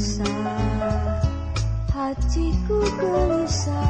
gelisah. Hatiku gelisah.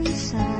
bisa